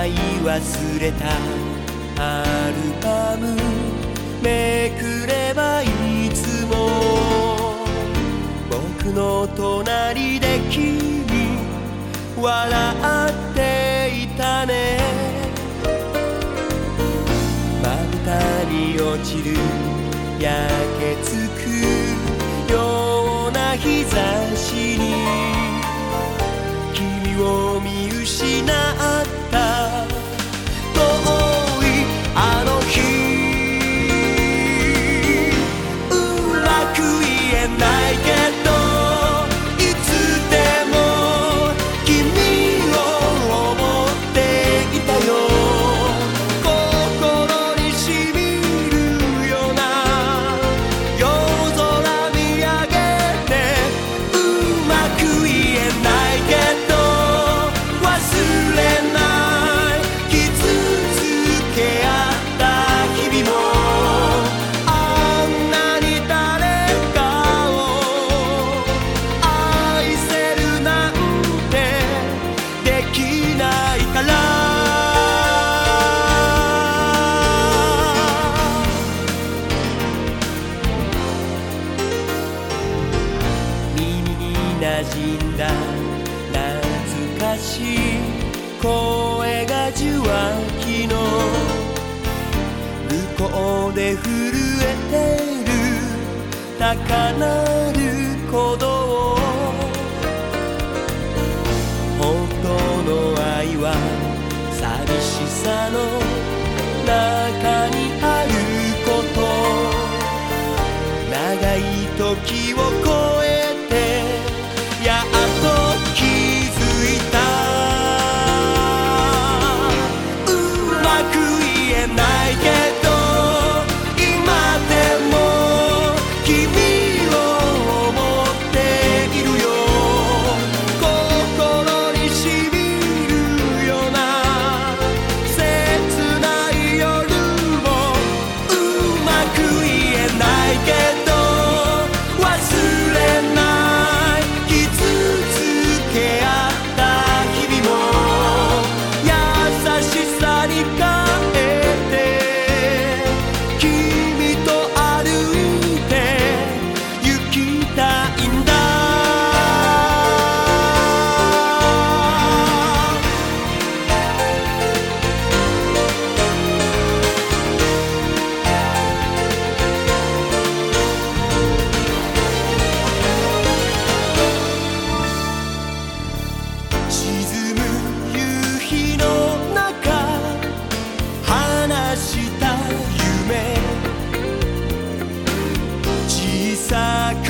しまい忘れたアルバムめくればいつも僕の隣で君笑っていたね。まぶたに落ちる焼けつくような日差しに。君を見失っ馴染んだ。懐かしい声が受話器の向こうで震えてる。高鳴る鼓動本当の愛は寂しさの中にあした夢。小さく